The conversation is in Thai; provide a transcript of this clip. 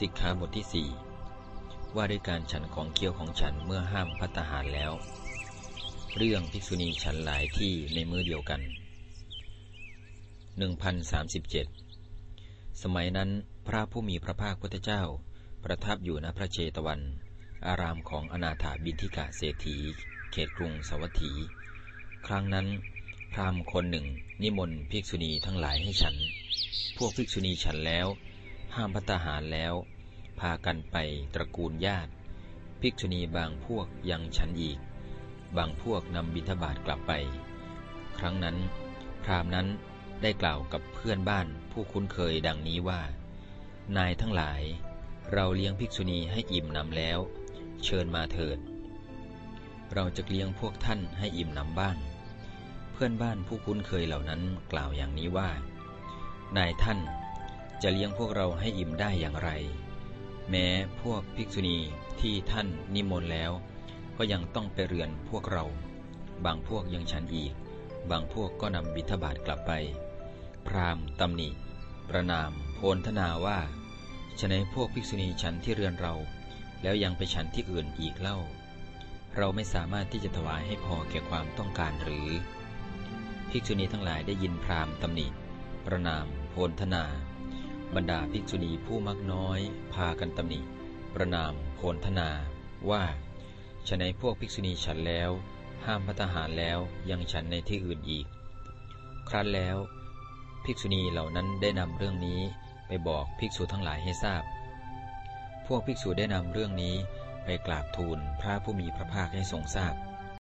สิกขาบทที่สี่ว่าด้วยการฉันของเคี้ยวของฉันเมื่อห้ามพัตหารแล้ว เรื่องภิกษุณีฉันหลายที่ในมือเดียวกัน 1037 สมัยนั้นพระผู้มีพระภาคพุทธเจ้า ประทับอยู่ณพระเจตวัน อารามของอนาถาบินทิกะเศรษฐี เขตกรุงสวัสถี ครั้งนั้น พราหมณ์คนหนึ่งนิมนต์ภิกษุณีทั้งหลายให้ฉัน พวกภิกษุณีฉันแล้ว ห้ามพัตหารแล้ว พากันไปตระกูลญาติ ภิกษุณีบางพวกยังฉันอีก บางพวกนำบิณฑบาตกลับไป ครั้งนั้น พรามนั้นได้กล่าวกับเพื่อนบ้านผู้คุ้นเคยดังนี้ว่า นายทั้งหลาย เราเลี้ยงภิกษุณีให้อิ่มหนำแล้ว เชิญมาเถิด เราจะเลี้ยงพวกท่านให้อิ่มหนำบ้าง เพื่อนบ้านผู้คุ้นเคยเหล่านั้นกล่าวอย่างนี้ว่า นายท่าน จะเลี้ยงพวกเราให้อิ่มได้อย่างไร แม้พวกภิกษุณีที่ท่านนิมนต์แล้ว ก็ยังต้องไปเรือนพวกเรา บางพวกยังฉันอีก บางพวกก็นำบิณฑบาตกลับไป พราหมณ์ตำหนิ ประนาม โพนธนาว่าฉนัยพวกภิกษุณีฉันที่เรือนเรา แล้วยังไปฉันที่อื่นอีกเล่า เราไม่สามารถที่จะถวายให้พอแก่ความต้องการหรือ ภิกษุณีทั้งหลายได้ยินพราหมณ์ตำหนิ ประนาม โพนธนา บรรดาภิกษุณีผู้มักน้อย พากันตำหนิ ประนามโพนธนาว่าฉนัยพวกภิกษุณีฉันแล้ว ห้ามพัตหารแล้วยังฉันในที่อื่นอีก ครั้นแล้ว ภิกษุณีเหล่านั้นได้นำเรื่องนี้ไปบอกภิกษุทั้งหลายให้ทราบ พวกภิกษุได้นำเรื่องนี้ไปกราบทูลพระผู้มีพระภาคให้ทรงทราบ